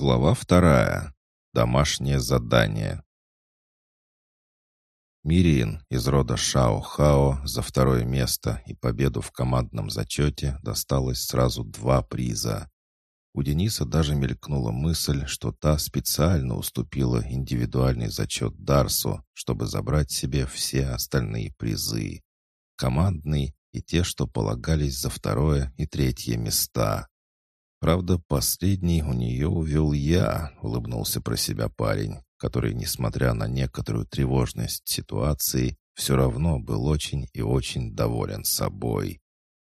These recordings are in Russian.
Глава вторая. Домашнее задание. Мирин из рода Шао-Хао за второе место и победу в командном зачете досталось сразу два приза. У Дениса даже мелькнула мысль, что та специально уступила индивидуальный зачет Дарсу, чтобы забрать себе все остальные призы. Командный и те, что полагались за второе и третье места. Правда, последний у нее увел я, улыбнулся про себя парень, который, несмотря на некоторую тревожность ситуации, все равно был очень и очень доволен собой.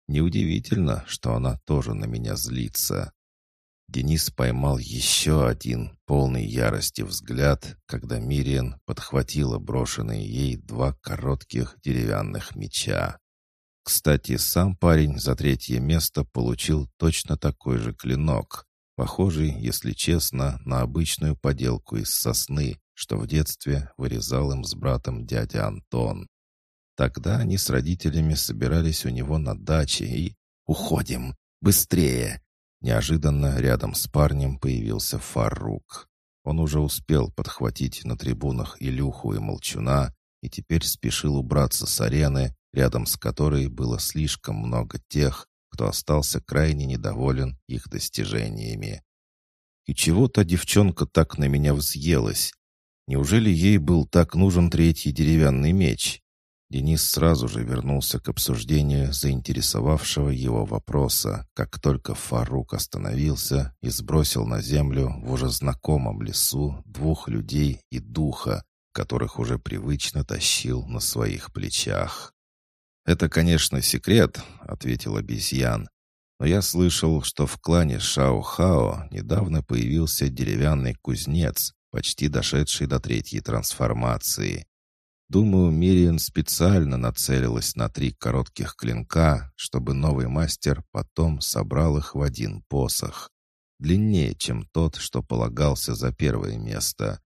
Неудивительно, что она тоже на меня злится. Денис поймал еще один, полный ярости взгляд, когда Мириан подхватила брошенные ей два коротких деревянных меча. Кстати, сам парень за третье место получил точно такой же клинок, похожий, если честно, на обычную поделку из сосны, что в детстве вырезал им с братом дядя Антон. Тогда они с родителями собирались у него на даче и... «Уходим! Быстрее!» Неожиданно рядом с парнем появился Фарук. Он уже успел подхватить на трибунах Илюху и Молчуна и теперь спешил убраться с арены, рядом с которой было слишком много тех, кто остался крайне недоволен их достижениями. И чего та девчонка так на меня взъелась? Неужели ей был так нужен третий деревянный меч? Денис сразу же вернулся к обсуждению заинтересовавшего его вопроса, как только Фарук остановился и сбросил на землю в уже знакомом лесу двух людей и духа, которых уже привычно тащил на своих плечах. «Это, конечно, секрет», — ответил обезьян. «Но я слышал, что в клане Шао-Хао недавно появился деревянный кузнец, почти дошедший до третьей трансформации. Думаю, Мириан специально нацелилась на три коротких клинка, чтобы новый мастер потом собрал их в один посох. Длиннее, чем тот, что полагался за первое место.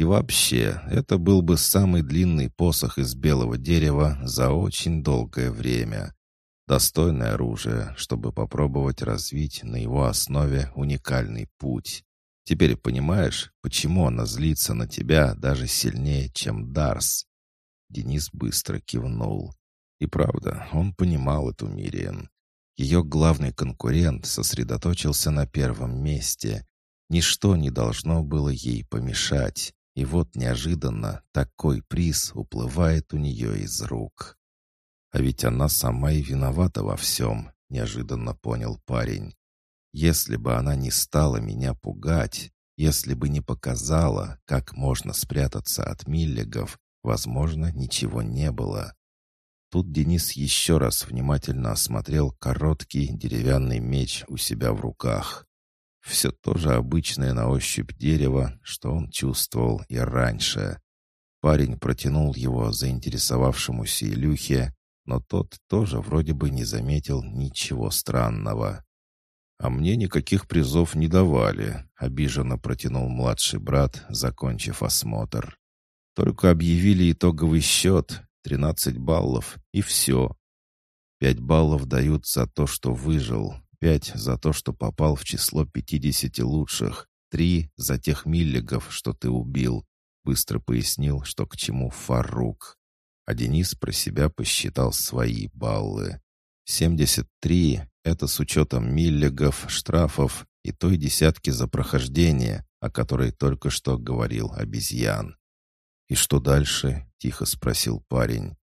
И вообще, это был бы самый длинный посох из белого дерева за очень долгое время. Достойное оружие, чтобы попробовать развить на его основе уникальный путь. Теперь понимаешь, почему она злится на тебя даже сильнее, чем Дарс? Денис быстро кивнул. И правда, он понимал эту Мириен. Ее главный конкурент сосредоточился на первом месте. Ничто не должно было ей помешать. И вот неожиданно такой приз уплывает у нее из рук. А ведь она сама и виновата во всем, неожиданно понял парень. Если бы она не стала меня пугать, если бы не показала, как можно спрятаться от миллигов, Возможно, ничего не было. Тут Денис еще раз внимательно осмотрел короткий деревянный меч у себя в руках. Все то же обычное на ощупь дерево, что он чувствовал и раньше. Парень протянул его заинтересовавшемуся Илюхе, но тот тоже вроде бы не заметил ничего странного. «А мне никаких призов не давали», — обиженно протянул младший брат, закончив осмотр. Только объявили итоговый счет, 13 баллов, и все. Пять баллов дают за то, что выжил, пять за то, что попал в число 50 лучших, три за тех миллигов, что ты убил. Быстро пояснил, что к чему Фарук. А Денис про себя посчитал свои баллы. 73 — это с учетом миллигов, штрафов и той десятки за прохождение, о которой только что говорил обезьян. «И что дальше?» — тихо спросил парень.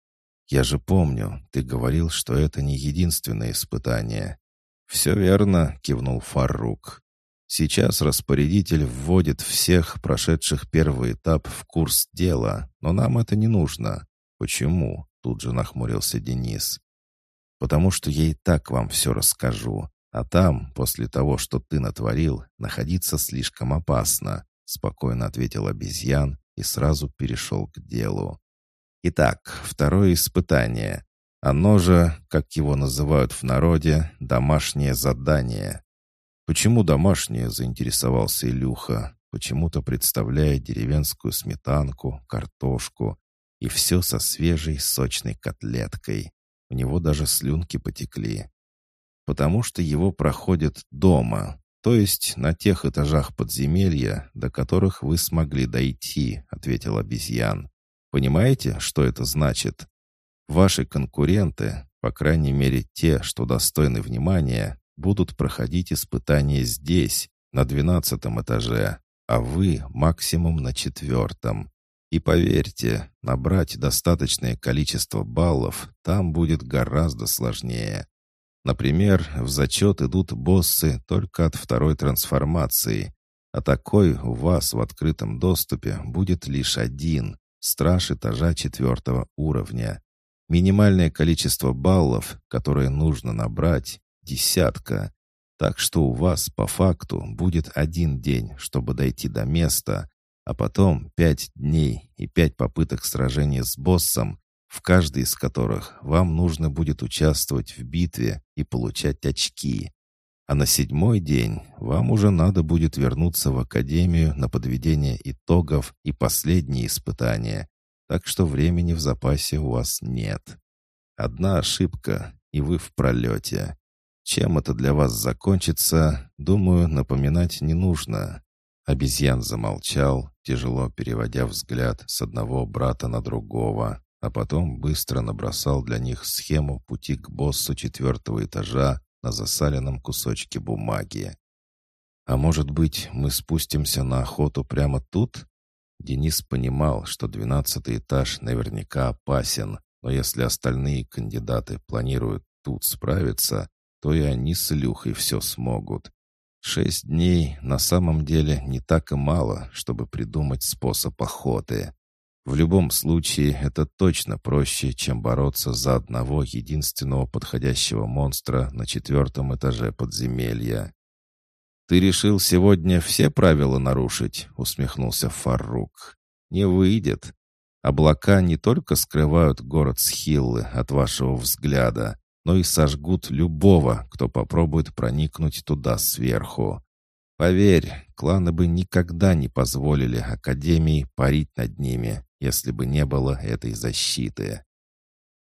«Я же помню, ты говорил, что это не единственное испытание». «Все верно», — кивнул Фарук. «Сейчас распорядитель вводит всех прошедших первый этап в курс дела, но нам это не нужно». «Почему?» — тут же нахмурился Денис. «Потому что я и так вам все расскажу, а там, после того, что ты натворил, находиться слишком опасно», — спокойно ответил обезьян и сразу перешел к делу. Итак, второе испытание. Оно же, как его называют в народе, домашнее задание. Почему домашнее, заинтересовался Илюха, почему-то представляя деревенскую сметанку, картошку и все со свежей сочной котлеткой. У него даже слюнки потекли. Потому что его проходят дома, то есть на тех этажах подземелья, до которых вы смогли дойти», — ответил обезьян. «Понимаете, что это значит? Ваши конкуренты, по крайней мере те, что достойны внимания, будут проходить испытания здесь, на двенадцатом этаже, а вы максимум на четвертом. И поверьте, набрать достаточное количество баллов там будет гораздо сложнее. Например, в зачет идут боссы только от второй трансформации, а такой у вас в открытом доступе будет лишь один — страж этажа четвертого уровня. Минимальное количество баллов, которое нужно набрать — десятка. Так что у вас по факту будет один день, чтобы дойти до места, а потом пять дней и пять попыток сражения с боссом, в каждой из которых вам нужно будет участвовать в битве и получать очки. А на седьмой день вам уже надо будет вернуться в академию на подведение итогов и последние испытания, так что времени в запасе у вас нет. Одна ошибка, и вы в пролете. Чем это для вас закончится, думаю, напоминать не нужно. Обезьян замолчал, тяжело переводя взгляд с одного брата на другого, а потом быстро набросал для них схему пути к боссу четвертого этажа на засаленном кусочке бумаги. «А может быть, мы спустимся на охоту прямо тут?» Денис понимал, что двенадцатый этаж наверняка опасен, но если остальные кандидаты планируют тут справиться, то и они с Илюхой все смогут. Шесть дней на самом деле не так и мало, чтобы придумать способ охоты. В любом случае, это точно проще, чем бороться за одного единственного подходящего монстра на четвертом этаже подземелья. «Ты решил сегодня все правила нарушить?» — усмехнулся Фарук. «Не выйдет. Облака не только скрывают город Схиллы от вашего взгляда, но и сожгут любого, кто попробует проникнуть туда сверху. Поверь, кланы бы никогда не позволили Академии парить над ними, если бы не было этой защиты.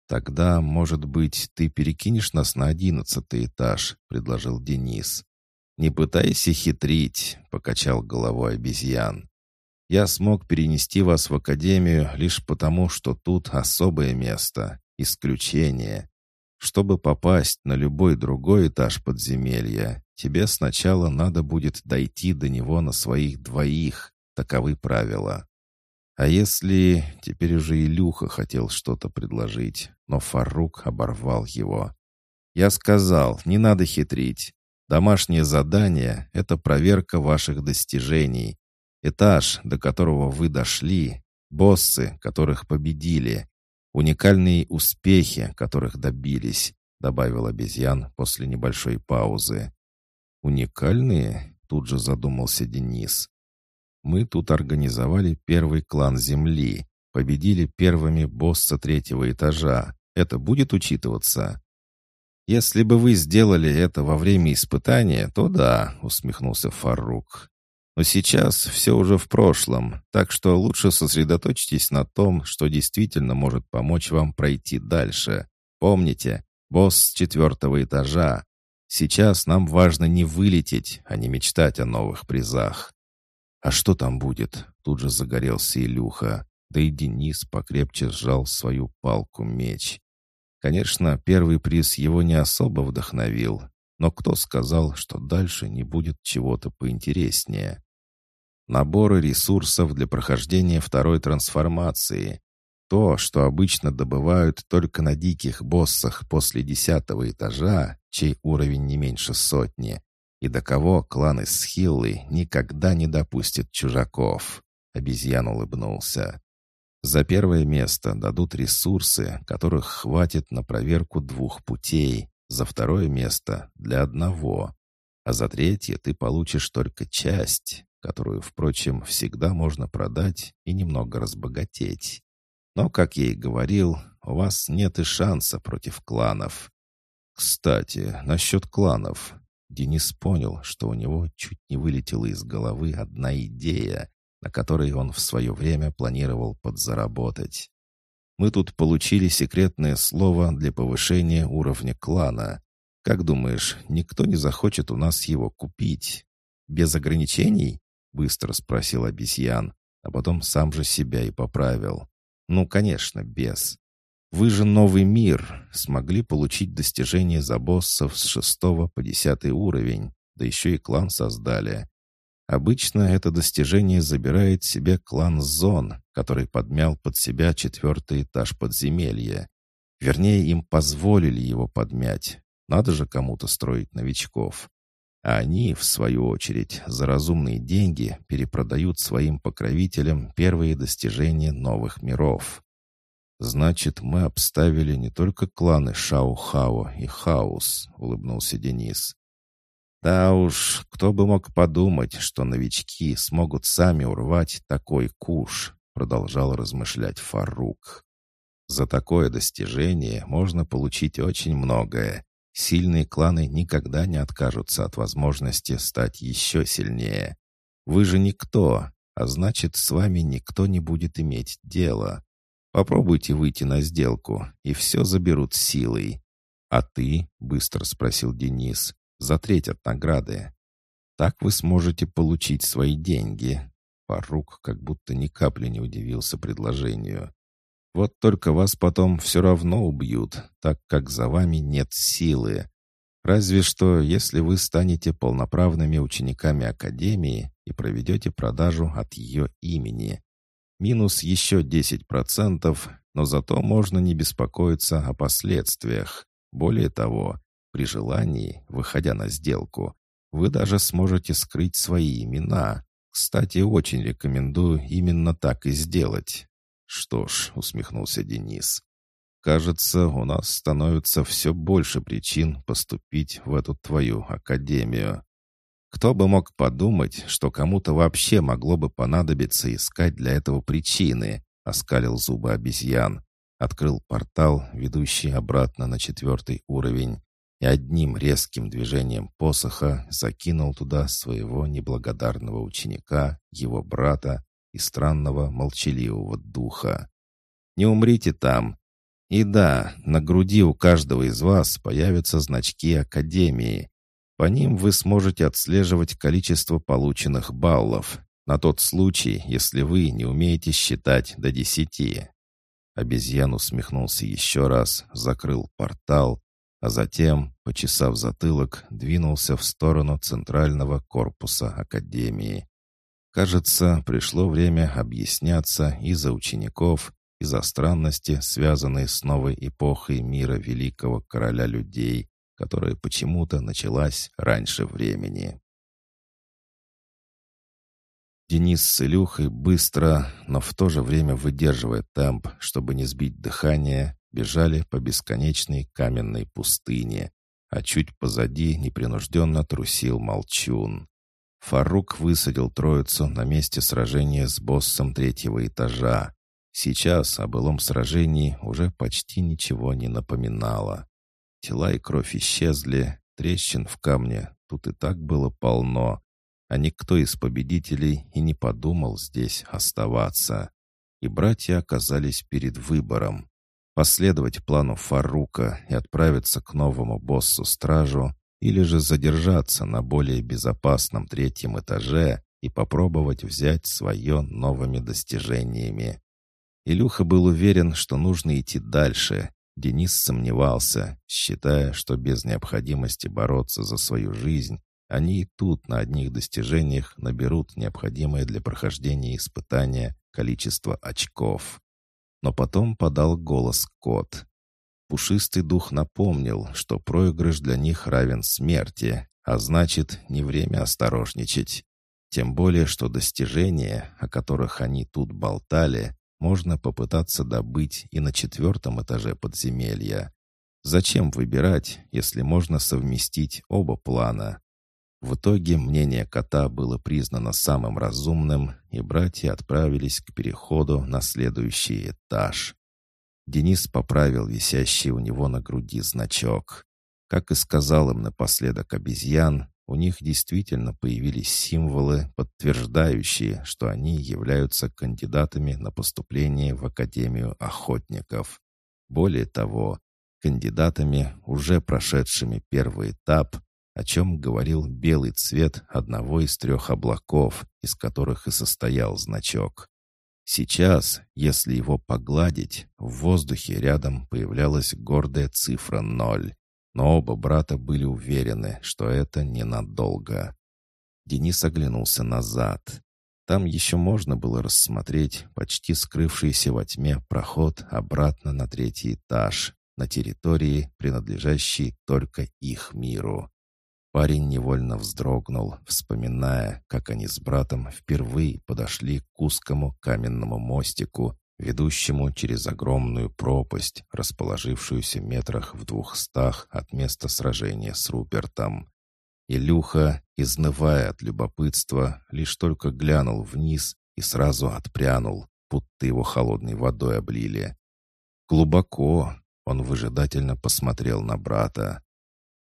«Тогда, может быть, ты перекинешь нас на одиннадцатый этаж», — предложил Денис. «Не пытайся хитрить», — покачал головой обезьян. «Я смог перенести вас в Академию лишь потому, что тут особое место, исключение. Чтобы попасть на любой другой этаж подземелья, тебе сначала надо будет дойти до него на своих двоих. Таковы правила. А если... Теперь уже Илюха хотел что-то предложить, но Фарук оборвал его. «Я сказал, не надо хитрить. Домашнее задание — это проверка ваших достижений. Этаж, до которого вы дошли, боссы, которых победили, Уникальные успехи, которых добились, добавил обезьян после небольшой паузы. Уникальные? Тут же задумался Денис. Мы тут организовали первый клан Земли, победили первыми босса третьего этажа. Это будет учитываться? Если бы вы сделали это во время испытания, то да, усмехнулся Фарук. Но сейчас все уже в прошлом, так что лучше сосредоточьтесь на том, что действительно может помочь вам пройти дальше. Помните, босс четвертого этажа. Сейчас нам важно не вылететь, а не мечтать о новых призах. «А что там будет?» — тут же загорелся Илюха. Да и Денис покрепче сжал свою палку-меч. Конечно, первый приз его не особо вдохновил, но кто сказал, что дальше не будет чего-то поинтереснее? Наборы ресурсов для прохождения второй трансформации. То, что обычно добывают только на диких боссах после десятого этажа, чей уровень не меньше сотни, и до кого кланы Схиллы никогда не допустят чужаков. Обезьян улыбнулся. За первое место дадут ресурсы, которых хватит на проверку двух путей, за второе место — для одного. А за третье ты получишь только часть, которую, впрочем, всегда можно продать и немного разбогатеть. Но, как я и говорил, у вас нет и шанса против кланов. Кстати, насчет кланов. Денис понял, что у него чуть не вылетела из головы одна идея, на которой он в свое время планировал подзаработать. Мы тут получили секретное слово для повышения уровня клана. Как думаешь, никто не захочет у нас его купить? Без ограничений?» — быстро спросил обезьян, а потом сам же себя и поправил. «Ну, конечно, без. Вы же новый мир, смогли получить достижение за боссов с шестого по десятый уровень, да еще и клан создали. Обычно это достижение забирает себе клан Зон, который подмял под себя четвертый этаж подземелья. Вернее, им позволили его подмять. Надо же кому-то строить новичков. А они, в свою очередь, за разумные деньги перепродают своим покровителям первые достижения новых миров. «Значит, мы обставили не только кланы Шао-Хао и Хаус», — улыбнулся Денис. «Да уж, кто бы мог подумать, что новички смогут сами урвать такой куш», — продолжал размышлять Фарук. «За такое достижение можно получить очень многое. Сильные кланы никогда не откажутся от возможности стать еще сильнее. Вы же никто, а значит, с вами никто не будет иметь дела. Попробуйте выйти на сделку, и все заберут силой. «А ты?» — быстро спросил Денис. «За треть от награды. Так вы сможете получить свои деньги». Фарук как будто ни капли не удивился предложению. «Вот только вас потом все равно убьют, так как за вами нет силы. Разве что, если вы станете полноправными учениками Академии и проведете продажу от ее имени. Минус еще 10%, но зато можно не беспокоиться о последствиях. Более того, при желании, выходя на сделку, вы даже сможете скрыть свои имена. Кстати, очень рекомендую именно так и сделать. Что ж, усмехнулся Денис. Кажется, у нас становится все больше причин поступить в эту твою академию. Кто бы мог подумать, что кому-то вообще могло бы понадобиться искать для этого причины, оскалил зубы обезьян, открыл портал, ведущий обратно на четвертый уровень, и одним резким движением посоха закинул туда своего неблагодарного ученика, его брата и странного молчаливого духа. «Не умрите там!» И да, на груди у каждого из вас появятся значки Академии, по ним вы сможете отслеживать количество полученных баллов, на тот случай, если вы не умеете считать до десяти. Обезьян усмехнулся еще раз, закрыл портал, а затем, почесав затылок, двинулся в сторону центрального корпуса Академии. Кажется, пришло время объясняться и за учеников, и за странности, связанные с новой эпохой мира великого короля людей, которая почему-то началась раньше времени. Денис с Илюхой быстро, но в то же время выдерживая темп, чтобы не сбить дыхание, бежали по бесконечной каменной пустыне, а чуть позади непринужденно трусил молчун. Фарук высадил троицу на месте сражения с боссом третьего этажа. Сейчас о былом сражении уже почти ничего не напоминало. Тела и кровь исчезли, трещин в камне тут и так было полно, а никто из победителей и не подумал здесь оставаться. И братья оказались перед выбором. Последовать плану Фарука и отправиться к новому боссу-стражу или же задержаться на более безопасном третьем этаже и попробовать взять свое новыми достижениями. Илюха был уверен, что нужно идти дальше, Денис сомневался, считая, что без необходимости бороться за свою жизнь, они и тут на одних достижениях наберут необходимое для прохождения испытания количество очков. Но потом подал голос кот. Пушистый дух напомнил, что проигрыш для них равен смерти, а значит, не время осторожничать. Тем более, что достижения, о которых они тут болтали, можно попытаться добыть и на четвертом этаже подземелья. Зачем выбирать, если можно совместить оба плана? В итоге мнение кота было признано самым разумным, и братья отправились к переходу на следующий этаж. Денис поправил висящий у него на груди значок. Как и сказал им напоследок обезьян, у них действительно появились символы, подтверждающие, что они являются кандидатами на поступление в Академию охотников. Более того, кандидатами, уже прошедшими первый этап, о чем говорил белый цвет одного из трех облаков, из которых и состоял значок. Сейчас, если его погладить, в воздухе рядом появлялась гордая цифра ноль. Но оба брата были уверены, что это ненадолго. Денис оглянулся назад. Там еще можно было рассмотреть почти скрывшийся во тьме проход обратно на третий этаж, на территории, принадлежащей только их миру. Парень невольно вздрогнул, вспоминая, как они с братом впервые подошли к узкому каменному мостику, ведущему через огромную пропасть, расположившуюся метрах в двухстах от места сражения с Рупертом. Илюха, изнывая от любопытства, лишь только глянул вниз и сразу отпрянул, будто его холодной водой облили. Глубоко он выжидательно посмотрел на брата.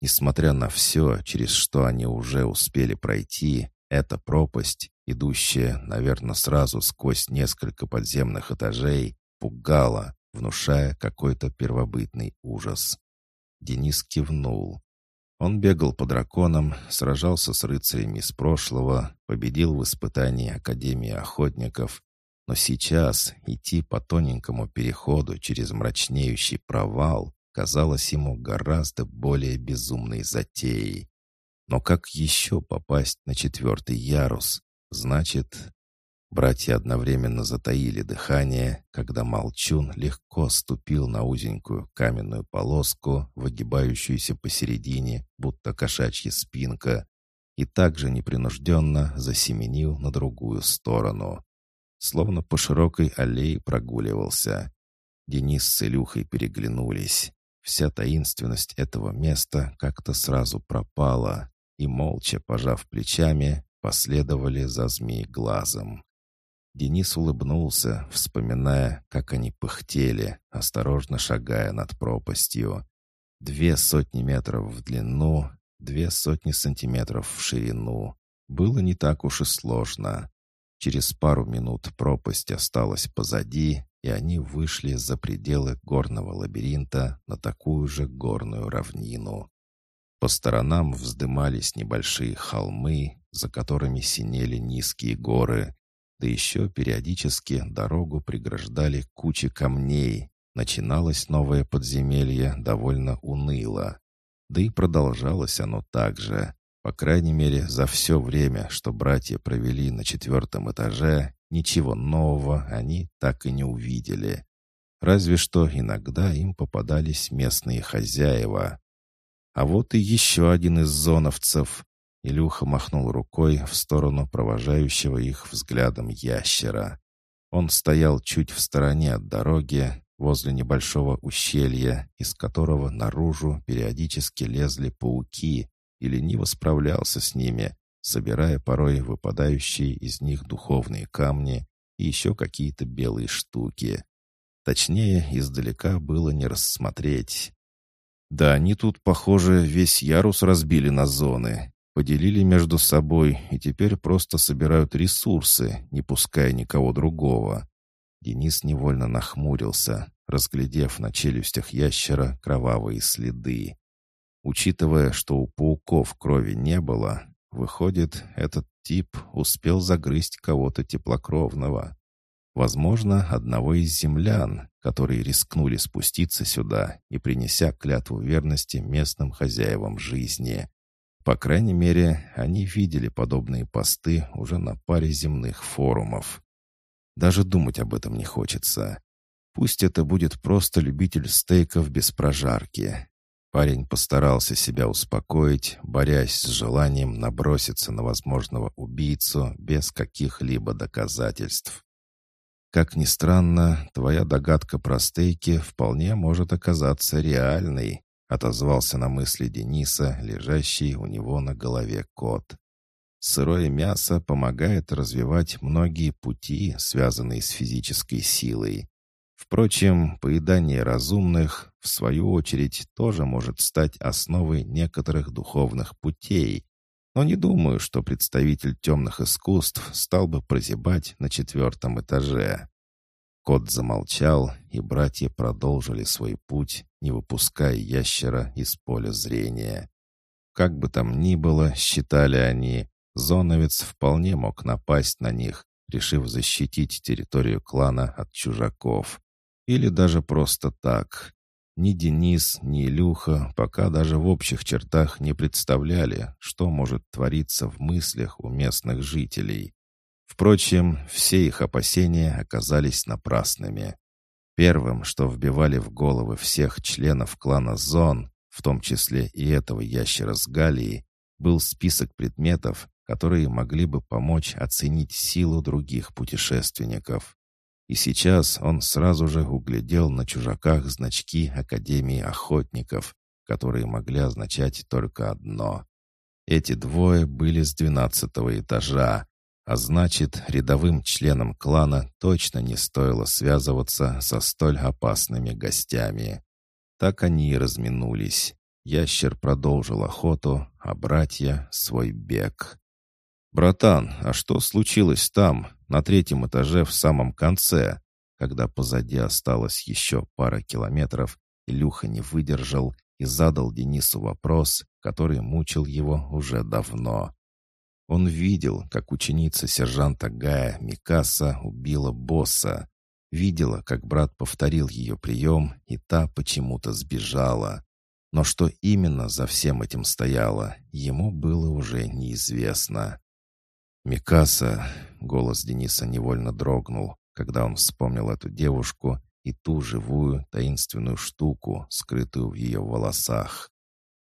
Несмотря на все, через что они уже успели пройти, эта пропасть, идущая, наверное, сразу сквозь несколько подземных этажей, пугала, внушая какой-то первобытный ужас. Денис кивнул. Он бегал по драконам, сражался с рыцарями из прошлого, победил в испытании Академии охотников, но сейчас идти по тоненькому переходу через мрачнеющий провал казалось ему гораздо более безумной затеей. Но как еще попасть на четвертый ярус? Значит, братья одновременно затаили дыхание, когда Молчун легко ступил на узенькую каменную полоску, выгибающуюся посередине, будто кошачья спинка, и также непринужденно засеменил на другую сторону. Словно по широкой аллее прогуливался. Денис с Илюхой переглянулись. Вся таинственность этого места как-то сразу пропала, и, молча пожав плечами, последовали за змей глазом. Денис улыбнулся, вспоминая, как они пыхтели, осторожно шагая над пропастью. Две сотни метров в длину, две сотни сантиметров в ширину. Было не так уж и сложно. Через пару минут пропасть осталась позади, и они вышли за пределы горного лабиринта на такую же горную равнину. По сторонам вздымались небольшие холмы, за которыми синели низкие горы, да еще периодически дорогу преграждали кучи камней. Начиналось новое подземелье довольно уныло. Да и продолжалось оно так же. По крайней мере, за все время, что братья провели на четвертом этаже, Ничего нового они так и не увидели. Разве что иногда им попадались местные хозяева. А вот и еще один из зоновцев. Илюха махнул рукой в сторону провожающего их взглядом ящера. Он стоял чуть в стороне от дороги, возле небольшого ущелья, из которого наружу периодически лезли пауки, и лениво справлялся с ними, собирая порой выпадающие из них духовные камни и еще какие-то белые штуки. Точнее, издалека было не рассмотреть. Да, они тут, похоже, весь ярус разбили на зоны, поделили между собой и теперь просто собирают ресурсы, не пуская никого другого. Денис невольно нахмурился, разглядев на челюстях ящера кровавые следы. Учитывая, что у пауков крови не было, Выходит, этот тип успел загрызть кого-то теплокровного. Возможно, одного из землян, которые рискнули спуститься сюда и принеся клятву верности местным хозяевам жизни. По крайней мере, они видели подобные посты уже на паре земных форумов. Даже думать об этом не хочется. Пусть это будет просто любитель стейков без прожарки, Парень постарался себя успокоить, борясь с желанием наброситься на возможного убийцу без каких-либо доказательств. Как ни странно, твоя догадка про стейки вполне может оказаться реальной, отозвался на мысли Дениса, лежащий у него на голове кот. Сырое мясо помогает развивать многие пути, связанные с физической силой. Впрочем, поедание разумных, в свою очередь, тоже может стать основой некоторых духовных путей. Но не думаю, что представитель темных искусств стал бы прозябать на четвертом этаже. Кот замолчал, и братья продолжили свой путь, не выпуская ящера из поля зрения. Как бы там ни было, считали они, зоновец вполне мог напасть на них, решив защитить территорию клана от чужаков. Или даже просто так. Ни Денис, ни Илюха пока даже в общих чертах не представляли, что может твориться в мыслях у местных жителей. Впрочем, все их опасения оказались напрасными. Первым, что вбивали в головы всех членов клана Зон, в том числе и этого ящера с Галией, был список предметов, которые могли бы помочь оценить силу других путешественников. И сейчас он сразу же углядел на чужаках значки Академии охотников, которые могли означать только одно. Эти двое были с двенадцатого этажа, а значит, рядовым членам клана точно не стоило связываться со столь опасными гостями. Так они и разминулись. Ящер продолжил охоту, а братья — свой бег. «Братан, а что случилось там, на третьем этаже в самом конце?» Когда позади осталось еще пара километров, Илюха не выдержал и задал Денису вопрос, который мучил его уже давно. Он видел, как ученица сержанта Гая Микаса убила босса. Видела, как брат повторил ее прием, и та почему-то сбежала. Но что именно за всем этим стояло, ему было уже неизвестно. «Микаса!» — голос Дениса невольно дрогнул, когда он вспомнил эту девушку и ту живую таинственную штуку, скрытую в ее волосах.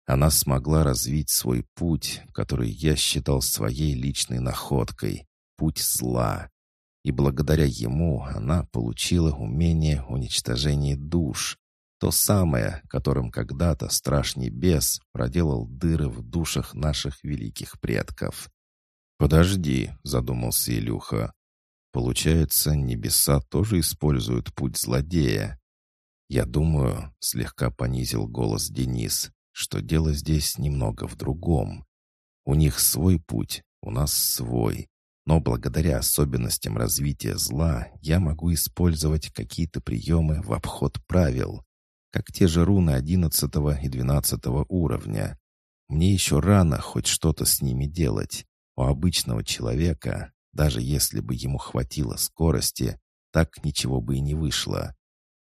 Она смогла развить свой путь, который я считал своей личной находкой, путь зла. И благодаря ему она получила умение уничтожения душ, то самое, которым когда-то страшный бес проделал дыры в душах наших великих предков. «Подожди», — задумался Илюха. «Получается, небеса тоже используют путь злодея?» «Я думаю», — слегка понизил голос Денис, что дело здесь немного в другом. У них свой путь, у нас свой. Но благодаря особенностям развития зла я могу использовать какие-то приемы в обход правил, как те же руны одиннадцатого и двенадцатого уровня. Мне еще рано хоть что-то с ними делать. У обычного человека, даже если бы ему хватило скорости, так ничего бы и не вышло.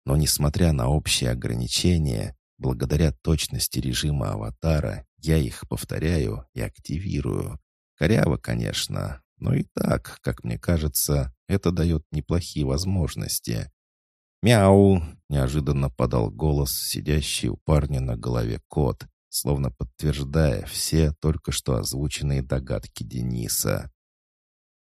Но несмотря на общие ограничения, Благодаря точности режима аватара я их повторяю и активирую. Коряво, конечно, но и так, как мне кажется, это дает неплохие возможности. «Мяу!» — неожиданно подал голос, сидящий у парня на голове кот, словно подтверждая все только что озвученные догадки Дениса.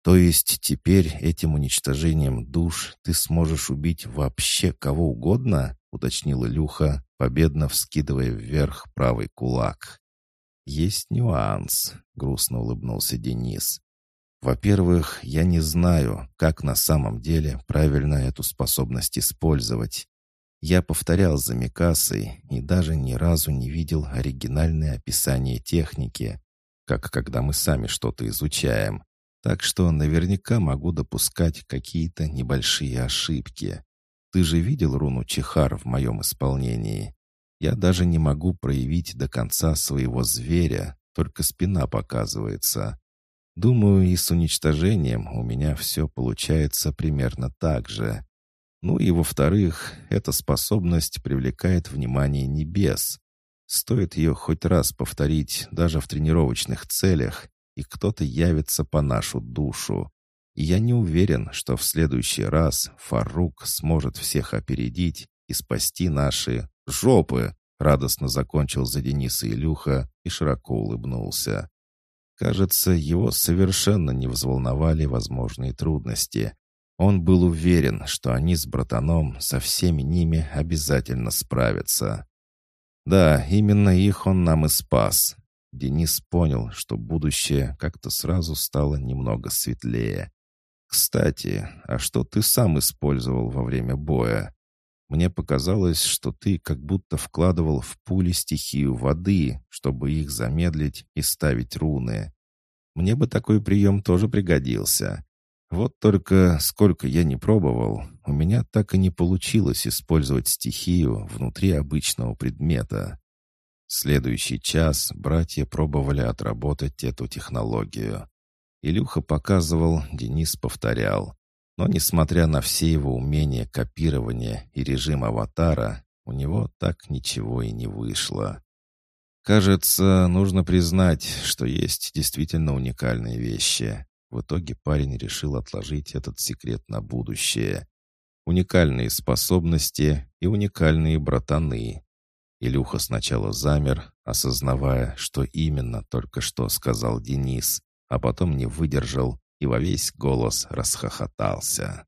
«То есть теперь этим уничтожением душ ты сможешь убить вообще кого угодно?» — уточнил Илюха, победно вскидывая вверх правый кулак. «Есть нюанс», — грустно улыбнулся Денис. «Во-первых, я не знаю, как на самом деле правильно эту способность использовать. Я повторял за Микасой и даже ни разу не видел оригинальное описание техники, как когда мы сами что-то изучаем. Так что наверняка могу допускать какие-то небольшие ошибки. Ты же видел руну Чихар в моем исполнении? Я даже не могу проявить до конца своего зверя, только спина показывается. Думаю, и с уничтожением у меня все получается примерно так же. Ну и во-вторых, эта способность привлекает внимание небес. Стоит ее хоть раз повторить даже в тренировочных целях, и кто-то явится по нашу душу. И я не уверен, что в следующий раз Фарук сможет всех опередить и спасти наши жопы!» Радостно закончил за Дениса Илюха и широко улыбнулся. Кажется, его совершенно не взволновали возможные трудности. Он был уверен, что они с братаном со всеми ними обязательно справятся. Да, именно их он нам и спас. Денис понял, что будущее как-то сразу стало немного светлее. «Кстати, а что ты сам использовал во время боя? Мне показалось, что ты как будто вкладывал в пули стихию воды, чтобы их замедлить и ставить руны. Мне бы такой прием тоже пригодился. Вот только сколько я не пробовал, у меня так и не получилось использовать стихию внутри обычного предмета. Следующий час братья пробовали отработать эту технологию. Илюха показывал, Денис повторял. Но, несмотря на все его умения копирования и режим аватара, у него так ничего и не вышло. Кажется, нужно признать, что есть действительно уникальные вещи. В итоге парень решил отложить этот секрет на будущее. Уникальные способности и уникальные братаны. Илюха сначала замер, осознавая, что именно только что сказал Денис, а потом не выдержал и во весь голос расхохотался.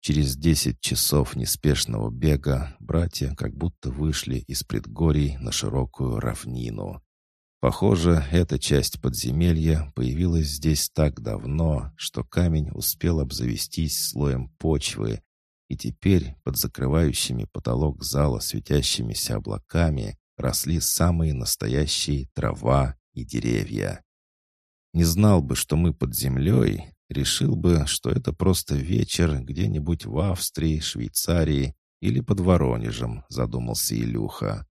Через десять часов неспешного бега братья как будто вышли из предгорий на широкую равнину. Похоже, эта часть подземелья появилась здесь так давно, что камень успел обзавестись слоем почвы, и теперь под закрывающими потолок зала светящимися облаками росли самые настоящие трава и деревья. Не знал бы, что мы под землей, решил бы, что это просто вечер где-нибудь в Австрии, Швейцарии или под Воронежем, задумался Илюха.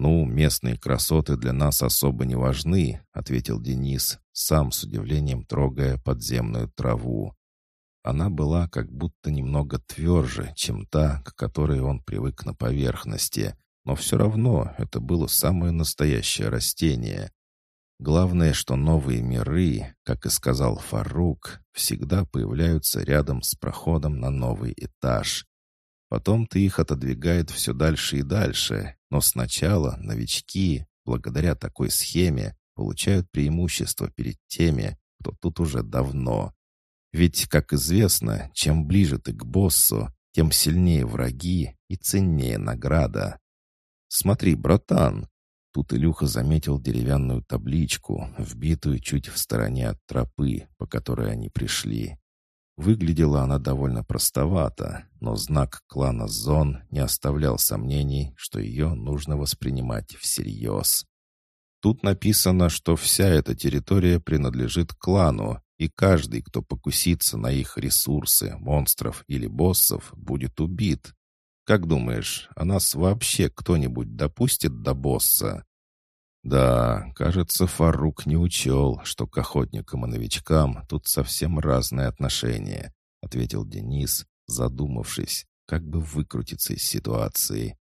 «Ну, местные красоты для нас особо не важны», — ответил Денис, сам с удивлением трогая подземную траву. Она была как будто немного тверже, чем та, к которой он привык на поверхности, но все равно это было самое настоящее растение. Главное, что новые миры, как и сказал Фарук, всегда появляются рядом с проходом на новый этаж. Потом-то их отодвигает все дальше и дальше, но сначала новички, благодаря такой схеме, получают преимущество перед теми, кто тут уже давно. Ведь, как известно, чем ближе ты к боссу, тем сильнее враги и ценнее награда. «Смотри, братан, Тут Илюха заметил деревянную табличку, вбитую чуть в стороне от тропы, по которой они пришли. Выглядела она довольно простовато, но знак клана Зон не оставлял сомнений, что ее нужно воспринимать всерьез. Тут написано, что вся эта территория принадлежит клану, и каждый, кто покусится на их ресурсы, монстров или боссов, будет убит. Как думаешь, а нас вообще кто-нибудь допустит до босса? Да, кажется, Фарук не учел, что к охотникам и новичкам тут совсем разные отношения, ответил Денис, задумавшись, как бы выкрутиться из ситуации.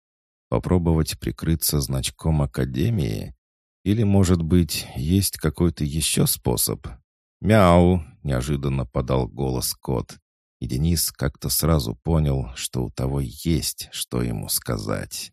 Попробовать прикрыться значком Академии? Или, может быть, есть какой-то еще способ? «Мяу!» — неожиданно подал голос кот. И Денис как-то сразу понял, что у того есть, что ему сказать.